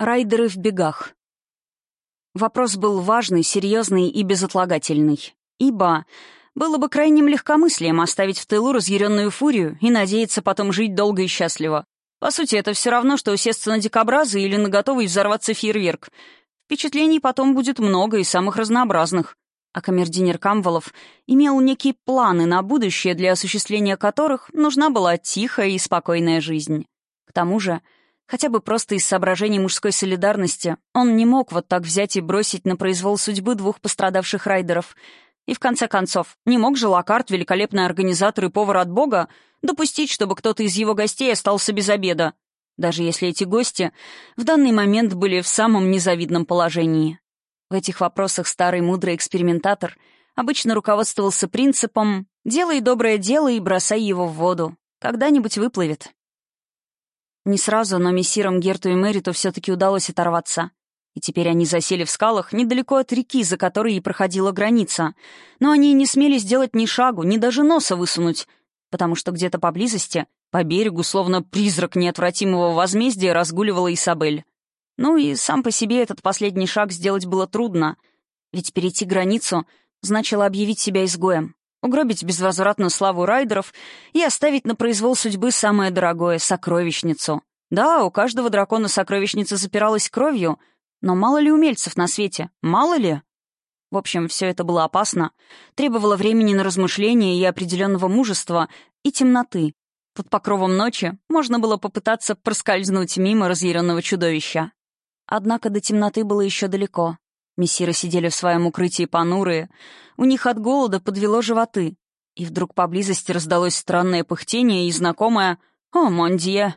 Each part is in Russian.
Райдеры в бегах. Вопрос был важный, серьезный и безотлагательный. Ибо было бы крайним легкомыслием оставить в тылу разъяренную фурию и надеяться потом жить долго и счастливо. По сути, это все равно, что усесться на дикобразы или на готовый взорваться фейерверк. Впечатлений потом будет много и самых разнообразных. А камердинер Камволов имел некие планы на будущее, для осуществления которых нужна была тихая и спокойная жизнь. К тому же Хотя бы просто из соображений мужской солидарности он не мог вот так взять и бросить на произвол судьбы двух пострадавших райдеров. И в конце концов, не мог же Лакарт, великолепный организатор и повар от бога, допустить, чтобы кто-то из его гостей остался без обеда, даже если эти гости в данный момент были в самом незавидном положении. В этих вопросах старый мудрый экспериментатор обычно руководствовался принципом «делай доброе дело и бросай его в воду. Когда-нибудь выплывет». Не сразу, но мессирам Герту и Мэриту все-таки удалось оторваться. И теперь они засели в скалах недалеко от реки, за которой и проходила граница. Но они не смели сделать ни шагу, ни даже носа высунуть, потому что где-то поблизости, по берегу, словно призрак неотвратимого возмездия, разгуливала Исабель. Ну и сам по себе этот последний шаг сделать было трудно, ведь перейти границу значило объявить себя изгоем угробить безвозвратно славу райдеров и оставить на произвол судьбы самое дорогое — сокровищницу. Да, у каждого дракона сокровищница запиралась кровью, но мало ли умельцев на свете, мало ли? В общем, все это было опасно, требовало времени на размышления и определенного мужества, и темноты. Под покровом ночи можно было попытаться проскользнуть мимо разъяренного чудовища. Однако до темноты было еще далеко. Мессиры сидели в своем укрытии понурые. У них от голода подвело животы. И вдруг поблизости раздалось странное пыхтение и знакомое «О, Мондье!».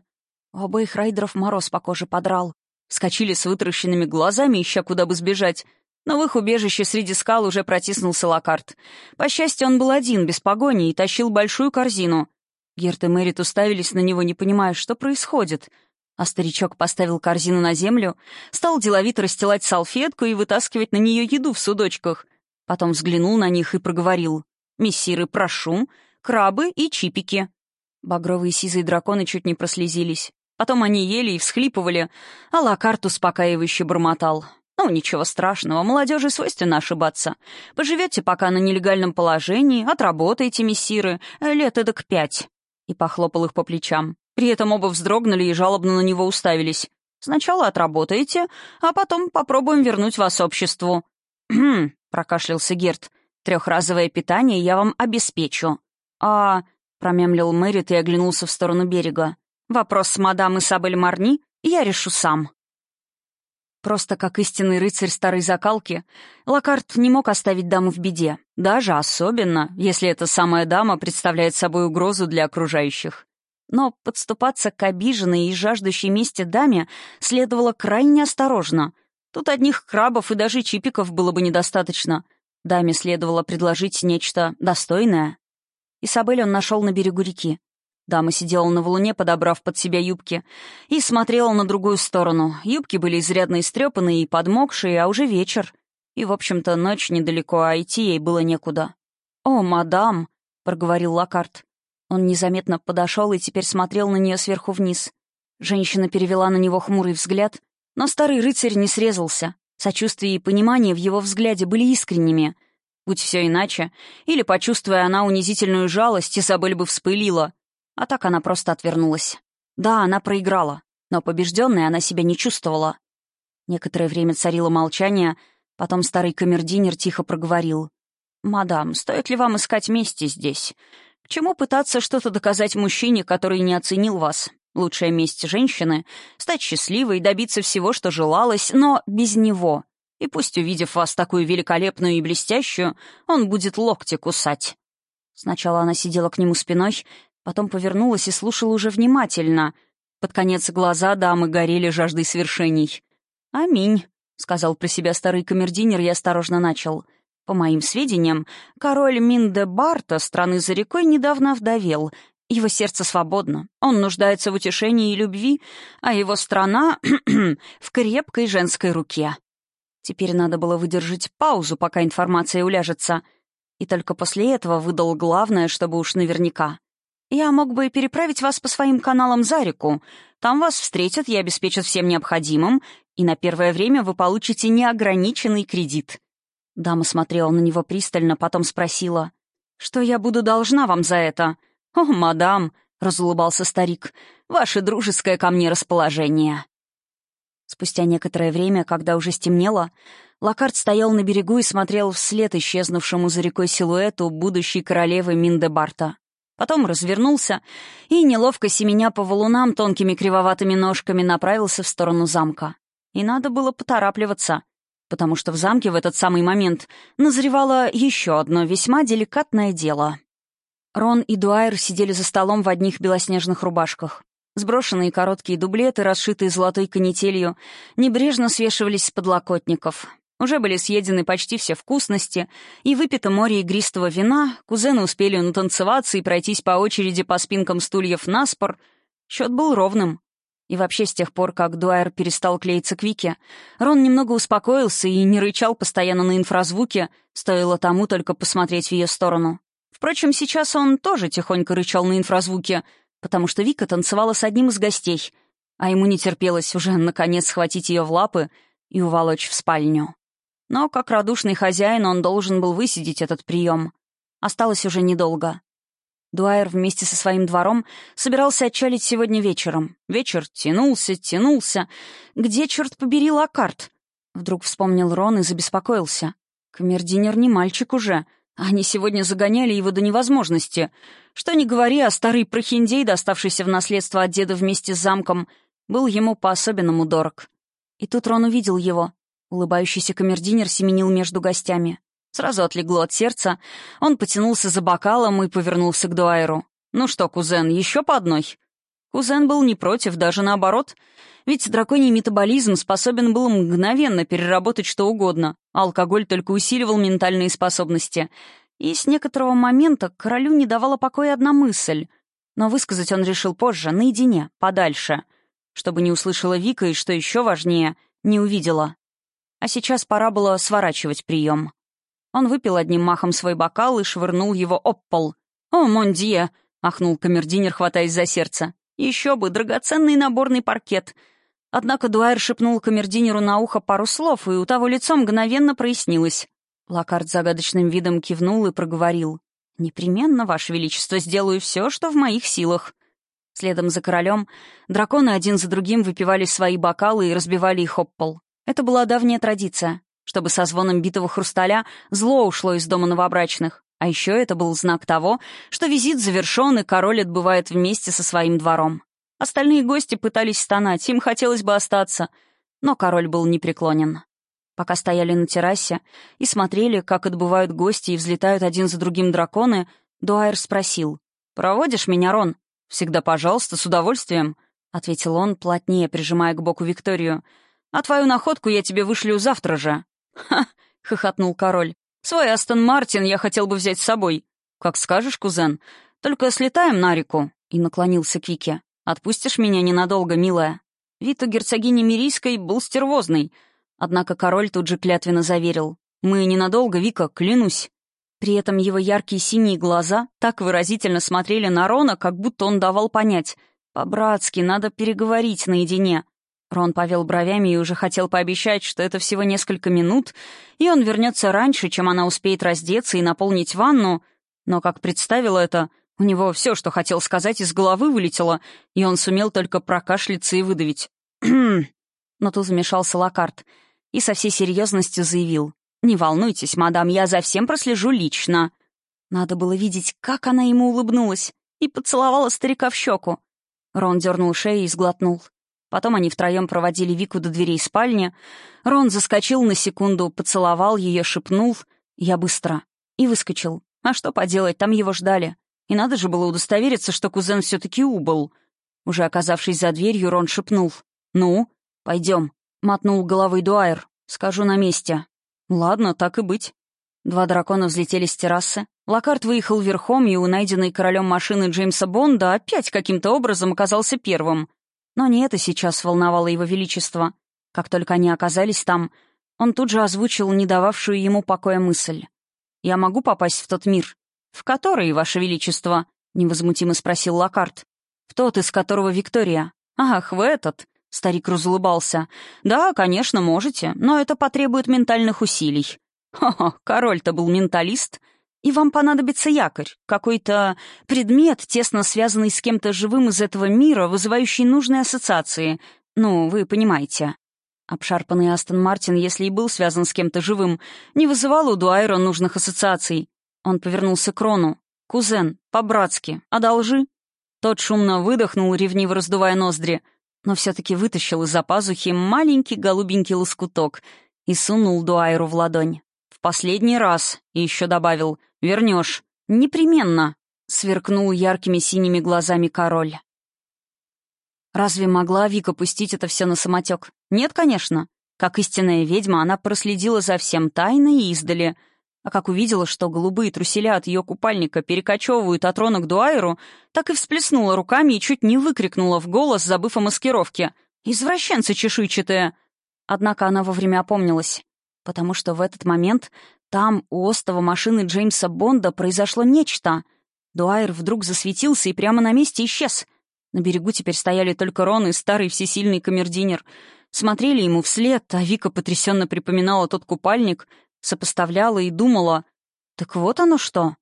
У обоих райдеров мороз по коже подрал. Вскочили с вытаращенными глазами, ища куда бы сбежать. Но в их убежище среди скал уже протиснулся Локарт. По счастью, он был один, без погони, и тащил большую корзину. Герт и Мэрит уставились на него, не понимая, что происходит — а старичок поставил корзину на землю, стал деловито расстилать салфетку и вытаскивать на нее еду в судочках. Потом взглянул на них и проговорил. «Мессиры, прошу, крабы и чипики». Багровые сизые драконы чуть не прослезились. Потом они ели и всхлипывали, а Лакарт успокаивающе бормотал. «Ну, ничего страшного, молодежи свойственно ошибаться. Поживете пока на нелегальном положении, отработаете, мессиры, лет эдак пять». И похлопал их по плечам. При этом оба вздрогнули и жалобно на него уставились. «Сначала отработаете, а потом попробуем вернуть вас обществу». «Хм», — прокашлялся Герт, — «трехразовое питание я вам обеспечу». «А...» — промямлил Мэрит и оглянулся в сторону берега. «Вопрос с мадам Исабель Марни я решу сам». Просто как истинный рыцарь старой закалки, Локарт не мог оставить даму в беде, даже особенно, если эта самая дама представляет собой угрозу для окружающих. Но подступаться к обиженной и жаждущей мести даме следовало крайне осторожно. Тут одних крабов и даже чипиков было бы недостаточно. Даме следовало предложить нечто достойное. Исабель он нашел на берегу реки. Дама сидела на валуне, подобрав под себя юбки, и смотрела на другую сторону. Юбки были изрядно истрепанные и подмокшие, а уже вечер. И, в общем-то, ночь недалеко, а идти ей было некуда. «О, мадам!» — проговорил Лакарт. Он незаметно подошел и теперь смотрел на нее сверху вниз. Женщина перевела на него хмурый взгляд, но старый рыцарь не срезался. Сочувствие и понимание в его взгляде были искренними. Будь все иначе, или, почувствуя она унизительную жалость, Изабель бы вспылила. А так она просто отвернулась. Да, она проиграла, но побежденной она себя не чувствовала. Некоторое время царило молчание, потом старый камердинер тихо проговорил. «Мадам, стоит ли вам искать мести здесь? Чему пытаться что-то доказать мужчине, который не оценил вас? Лучшая месть женщины — стать счастливой, добиться всего, что желалось, но без него. И пусть, увидев вас такую великолепную и блестящую, он будет локти кусать. Сначала она сидела к нему спиной, потом повернулась и слушала уже внимательно. Под конец глаза дамы горели жаждой свершений. «Аминь», — сказал про себя старый камердинер и осторожно начал — по моим сведениям, король Минде Барта страны за рекой недавно вдовел. Его сердце свободно, он нуждается в утешении и любви, а его страна в крепкой женской руке. Теперь надо было выдержать паузу, пока информация уляжется, и только после этого выдал главное, чтобы уж наверняка. «Я мог бы переправить вас по своим каналам за реку. Там вас встретят и обеспечат всем необходимым, и на первое время вы получите неограниченный кредит». Дама смотрела на него пристально, потом спросила, «Что я буду должна вам за это?» «О, мадам», — разулыбался старик, — «ваше дружеское ко мне расположение». Спустя некоторое время, когда уже стемнело, Локард стоял на берегу и смотрел вслед исчезнувшему за рекой силуэту будущей королевы Миндебарта. Потом развернулся и, неловко семеня по валунам тонкими кривоватыми ножками, направился в сторону замка. И надо было поторапливаться, потому что в замке в этот самый момент назревало еще одно весьма деликатное дело. Рон и Дуайр сидели за столом в одних белоснежных рубашках. Сброшенные короткие дублеты, расшитые золотой канителью, небрежно свешивались с подлокотников. Уже были съедены почти все вкусности, и выпито море игристого вина, кузены успели натанцеваться и пройтись по очереди по спинкам стульев на спор. Счет был ровным. И вообще, с тех пор, как Дуайер перестал клеиться к Вике, Рон немного успокоился и не рычал постоянно на инфразвуке, стоило тому только посмотреть в ее сторону. Впрочем, сейчас он тоже тихонько рычал на инфразвуке, потому что Вика танцевала с одним из гостей, а ему не терпелось уже, наконец, схватить ее в лапы и уволочь в спальню. Но, как радушный хозяин, он должен был высидеть этот прием. Осталось уже недолго. Дуайер вместе со своим двором собирался отчалить сегодня вечером. Вечер тянулся, тянулся. Где, черт побери, Локарт? Вдруг вспомнил Рон и забеспокоился. Камердинер не мальчик уже. Они сегодня загоняли его до невозможности. Что ни говори, а старый прохиндей, доставшийся в наследство от деда вместе с замком, был ему по-особенному дорог. И тут Рон увидел его. Улыбающийся камердинер семенил между гостями. Сразу отлегло от сердца. Он потянулся за бокалом и повернулся к Дуайру. «Ну что, кузен, еще по одной?» Кузен был не против, даже наоборот. Ведь драконий метаболизм способен был мгновенно переработать что угодно. алкоголь только усиливал ментальные способности. И с некоторого момента королю не давала покоя одна мысль. Но высказать он решил позже, наедине, подальше. Чтобы не услышала Вика и, что еще важнее, не увидела. А сейчас пора было сворачивать прием. Он выпил одним махом свой бокал и швырнул его об пол. «О, мондье!» — ахнул камердинер, хватаясь за сердце. «Еще бы, драгоценный наборный паркет!» Однако Дуайер шепнул камердинеру на ухо пару слов, и у того лицо мгновенно прояснилось. Локард загадочным видом кивнул и проговорил. «Непременно, Ваше Величество, сделаю все, что в моих силах». Следом за королем драконы один за другим выпивали свои бокалы и разбивали их об пол. Это была давняя традиция, чтобы со звоном битого хрусталя зло ушло из дома новобрачных. А еще это был знак того, что визит завершен, и король отбывает вместе со своим двором. Остальные гости пытались стонать, им хотелось бы остаться, но король был непреклонен. Пока стояли на террасе и смотрели, как отбывают гости и взлетают один за другим драконы, Дуайр спросил. «Проводишь меня, Рон?» «Всегда пожалуйста, с удовольствием», — ответил он, плотнее прижимая к боку Викторию. А твою находку я тебе вышлю завтра же». «Ха!» — хохотнул король. «Свой Астон Мартин я хотел бы взять с собой. Как скажешь, кузен. Только слетаем на реку». И наклонился к Вике. «Отпустишь меня ненадолго, милая?» Вид у герцогини Мирийской был стервозный. Однако король тут же клятвенно заверил. «Мы ненадолго, Вика, клянусь». При этом его яркие синие глаза так выразительно смотрели на Рона, как будто он давал понять. «По-братски, надо переговорить наедине». Рон повел бровями и уже хотел пообещать, что это всего несколько минут, и он вернется раньше, чем она успеет раздеться и наполнить ванну. Но как представил это, у него все, что хотел сказать, из головы вылетело, и он сумел только прокашляться и выдавить. Но тут вмешался Локарт и со всей серьезностью заявил. «Не волнуйтесь, мадам, я за всем прослежу лично». Надо было видеть, как она ему улыбнулась и поцеловала старика в щеку. Рон дернул шею и сглотнул. Потом они втроем проводили Вику до дверей спальни. Рон заскочил на секунду, поцеловал ее, шепнул «Я быстро» и выскочил. А что поделать, там его ждали. И надо же было удостовериться, что кузен все-таки убыл. Уже оказавшись за дверью, Рон шепнул. «Ну, пойдем», — мотнул головой Дуайр. «Скажу на месте». «Ладно, так и быть». Два дракона взлетели с террасы. Локарт выехал верхом, и у найденной королем машины Джеймса Бонда опять каким-то образом оказался первым. Но не это сейчас волновало его величество. Как только они оказались там, он тут же озвучил не дававшую ему покоя мысль. «Я могу попасть в тот мир?» «В который, ваше величество?» — невозмутимо спросил Локарт. «В тот, из которого Виктория». «Ах, в этот!» — старик разулыбался. «Да, конечно, можете, но это потребует ментальных усилий». «Хо-хо, король-то был менталист. И вам понадобится якорь, какой-то предмет, тесно связанный с кем-то живым из этого мира, вызывающий нужные ассоциации. Ну, вы понимаете». Обшарпанный Астон Мартин, если и был связан с кем-то живым, не вызывал у Дуайра нужных ассоциаций. Он повернулся к Рону. «Кузен, по-братски, одолжи». Тот шумно выдохнул, ревниво раздувая ноздри, но все-таки вытащил из-за пазухи маленький голубенький лоскуток и сунул Дуайру в ладонь. «В последний раз», и еще добавил, «вернешь». «Непременно», — сверкнул яркими синими глазами король. Разве могла Вика пустить это все на самотек? Нет, конечно. Как истинная ведьма, она проследила за всем тайно и издали. А как увидела, что голубые труселя от ее купальника перекочевывают от Рона к Дуайру, так и всплеснула руками и чуть не выкрикнула в голос, забыв о маскировке. «Извращенцы чешуйчатые!» Однако она вовремя опомнилась, потому что в этот момент там, у остова машины Джеймса Бонда, произошло нечто. Дуайр вдруг засветился и прямо на месте исчез — на берегу теперь стояли только Рон и старый всесильный камердинер. Смотрели ему вслед, а Вика потрясенно припоминала тот купальник, сопоставляла и думала, так вот оно что.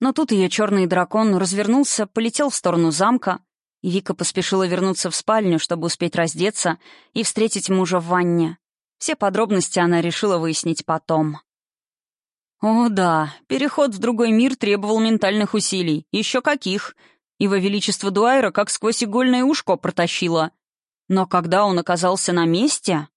Но тут ее черный дракон развернулся, полетел в сторону замка, и Вика поспешила вернуться в спальню, чтобы успеть раздеться и встретить мужа в ванне. Все подробности она решила выяснить потом. О да, переход в другой мир требовал ментальных усилий. Еще каких. Его Величество Дуайра как сквозь игольное ушко протащило. Но когда он оказался на месте...